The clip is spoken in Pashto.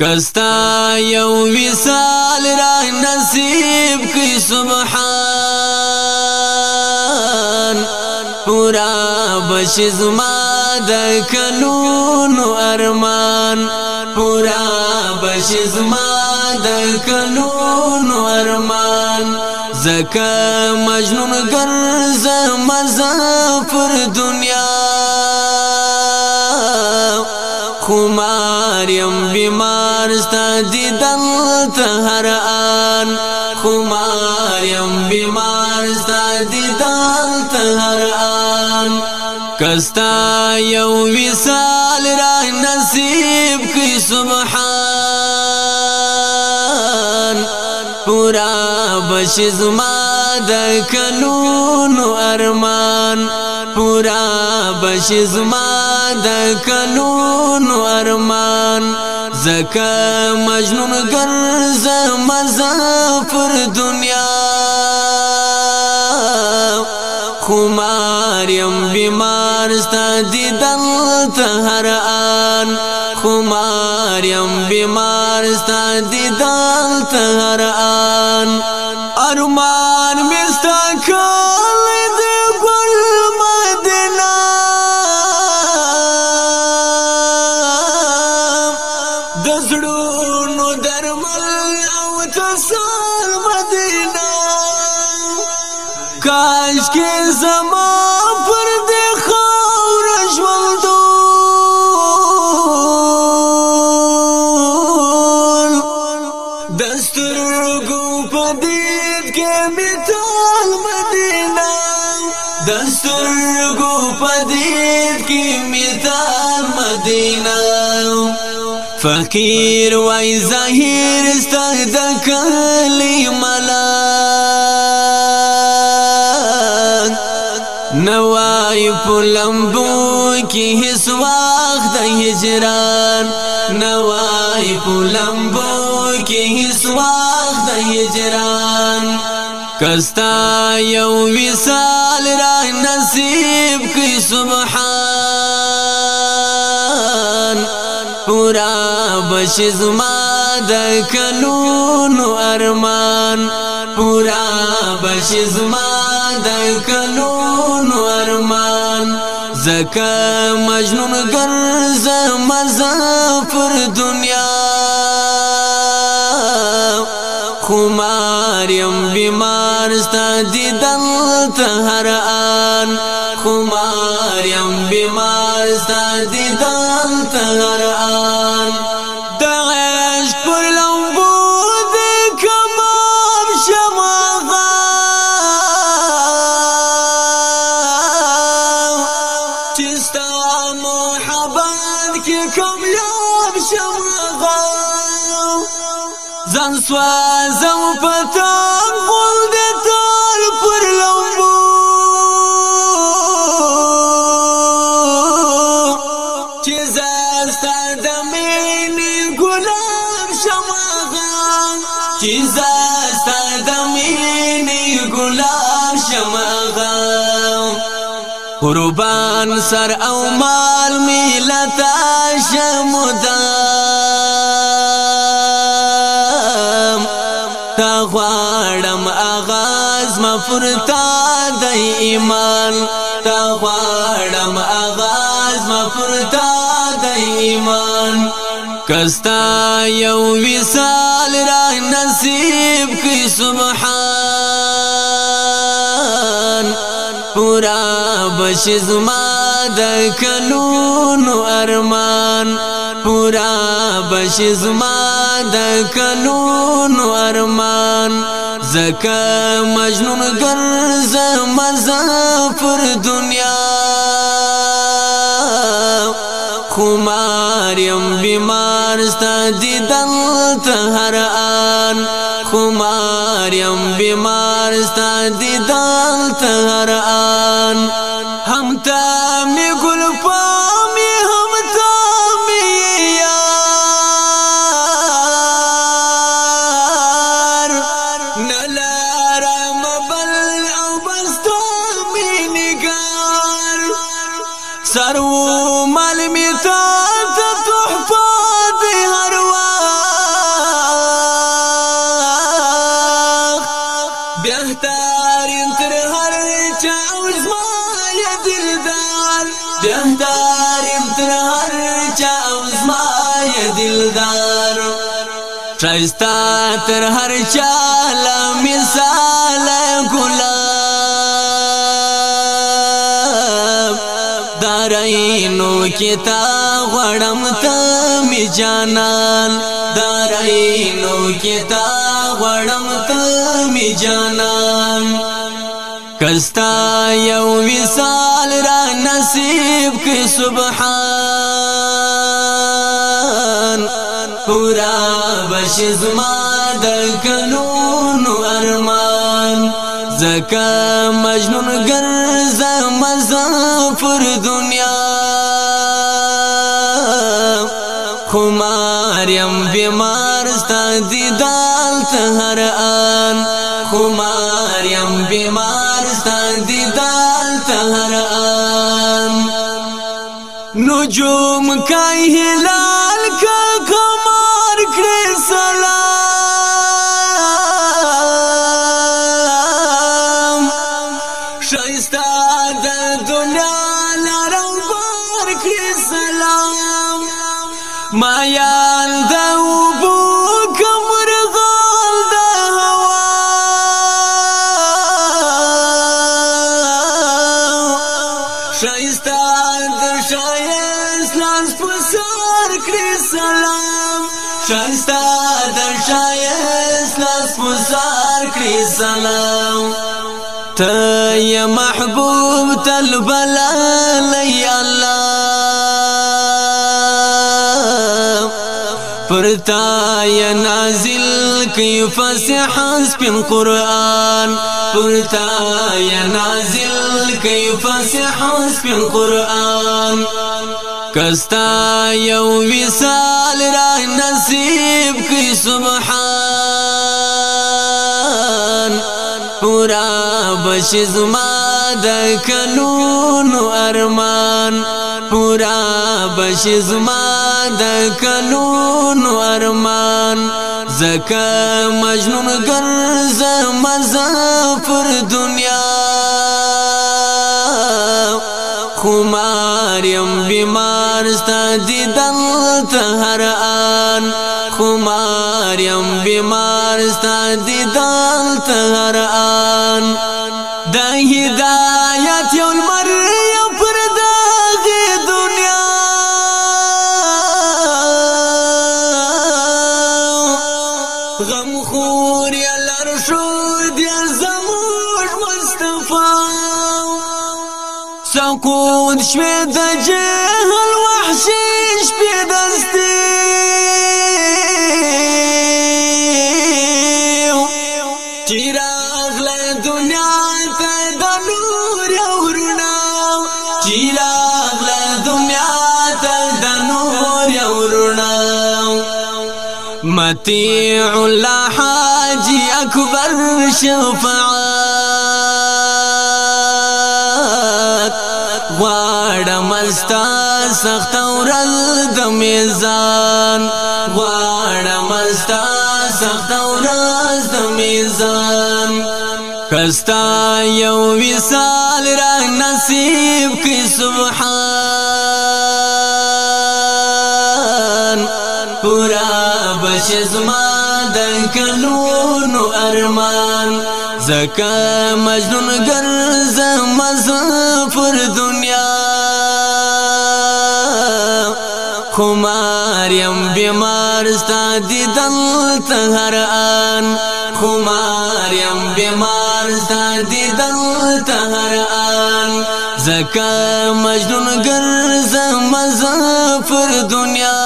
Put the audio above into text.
کستا یو وصال را نصیب کی سبحان پورا بش زما د کلونو ارمان پورا بش زما د کلونو ارمان زکه مجنون ګرځ مزه پر دنیا خمار یم بیمار خمار ستا دیدن تهر آن خمار یم بیمار ستا دیدن تهر آن کستا یو وصال را نصیب کی سبحان پورا بشی زما د کلونو ارمان پورا بشی زما د کلونو ارمان زكا مجنون گرز مزا خمار يم بمار استادي دلت تهر آن خماریم بمار دیدن دلت آن ارمان مي کسل مدینہ کاش کې زما پر دې خاور ژوند دسترګو په دې کې مثال مدینہ دسترګو په دې کې مثال مدینہ فقیر وای ظاهر است د کلی ملا نوای پلمبو کی هیڅ وخت د هجران نوای پلمبو کی هیڅ وخت د هجران کستا یو وصال را نصیب کی سبحان پورا بشي زما د کلونو ارمان پورا بشي زما د کلونو ارمان زکه مجنون ګرځ مزه پر دنیا خمار يم بیمار ست دي دل ته هر روان سوا زم پتا غول د تار پر لومبو چې زاستا د مینې ګلاب شمغان چې زاستا د مینې ګلاب شمغان قربان سر او مال میلتا شمدان غواړم آغاز مفرتا د ایمان تا غواړم آغاز مفرتا د ایمان کستا یو وصال را نصیب کی سبحان پورا بش زما د کلونو ارمان پورا بش زما د کلون ارمان زکه مجنون ګرځ مزه پر دنیا خمار يم بیمار ستا دیدن ته هر آن خمار يم بیمار ستا دیدن ته هر آن سرو مل می تا تحفه دی هر وخت بهتر تر هر چا او زمال دلدار بهتر تر هر چا او زمال دلدار شایستا تر مثال ګلان دارینو کتا غړم ته می جانان دارینو کتا غړم ته می جانان کستا یو وصال را نصیب کی سبحان پورا بش زما د کنون ارمان زکا مجنون گرزا مزا پر دنیا خمار یم بیمار ستا دیدال تهر آن خمار یم بیمار ستا دیدال تهر آن نو جو شایسته د دنیا لارو بار کړی سلام ما یان د وبو کمر غال د هوا شایسته د شایست لاس پر سر کړی سلام شایسته د شایست لاس پر سر کړی سلام تي محبوب تلبلا لي الله فرتا يا نازل كيف فسح سپن قرآن فرتا يا نازل كيف فسح سپن قرآن كستا يا وصال را نصيب كي سبحان پورا بشي زما د کلونو ارمان پورا بشي زما د کلونو ارمان زکه مجنون ګرځ مزه پر دنیا خمار يم بیمار ست دیدن ته هر آن خمار يم بیمار ست دیدن ته هر آن هدایت یو المر یو پر داغی دنیا غم خور یا لرشور دیا زموش مصطفی سکون شوید جهان مطیع الله حاجی اکبر شفاعت واړم استا سخت اورل د میزان واړم استا سخت اورل د میزان کستا یو وصال را نصیب کی سبحان راشي زما د کلونو ارمان زکه مجنون ګرځم مزفر دنیا خمار يم بیمار ستا دیدل تهر آن خمار يم بیمار ستا دیدل تهر آن زکا مجنون گرز مزفر دنیا